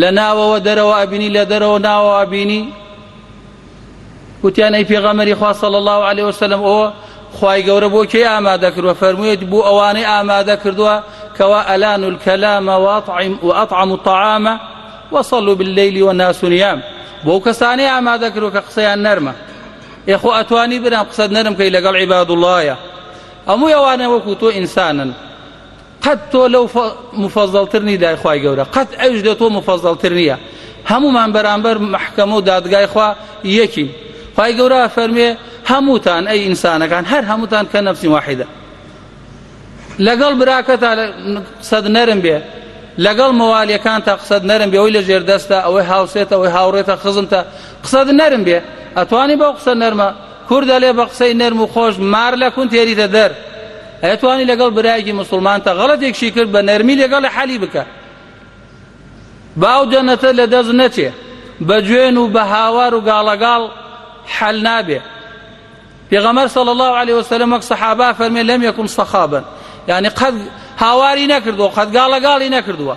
لە ناوەوە دەرەوە ئەبینی لە دەرەوە ناوەوە ئەبینی وتیان ئەی پێغەمەری خوا صلی الله علیه وسلم ئەوە خوای گەورە بۆ کێ ئامادە کردوە فەرموویەت بۆ ئەوانەی ئامادە کردووە کەوا ئەلان الکەلامە وەطعم وەطعم الطعامە وصلوا بالليل والناس نيام بۆ کەسانی ئامادە کردوە کە قسەیان نەرمە ئێخۆ ئەتوانی برام قسەت نەرم کەی لەگەڵ عیباد اللهە ئەمووی ئەوانە وەکو تۆ ئینسانن قەت تۆ لەو مفەزەڵتر نی لای خوای گەورە قەت ئەوش لە تۆ مفەزەڵتر نییە هەمومان بەرامبەر محکەمە و دادگای خوا یەکین خوای گەورە فەرمێ هەمووتان ئەی ئینسانەکان هەر هەمووتان کە نەفسی واحدە لەگەڵ براکەتا سەد نەرم بێ لەگەڵ مەوالیەکان تا قسەد نەرم بێ ئەوی لە ژێر دەستە ئەوەی هاوسێتە ئەوەی هاوڕێتە خزمتە قسەد نەرم بێ ئەتوانی بەو قسە نەرمە کوردە لێ بە قسەی نەرم و خۆش مار لە کون تێریتە دەر ئەتوانی لەگەڵ برایەکی مسلمانتە غەڵەتێکشی کرد بە نەرمی لەگەڵی حەلی بکە باو جەنەتە لە دەست نەچێ بە جوێن و بە هاوار و گاڵەگاڵ حەل نابێ پێغەمەر صلی الله عليه وسلم وەک صحابا فەرمێ لەم یەکم صحابن یعنی قەت هاواری نەکردووە قەت گاڵەگاڵی نەکردووە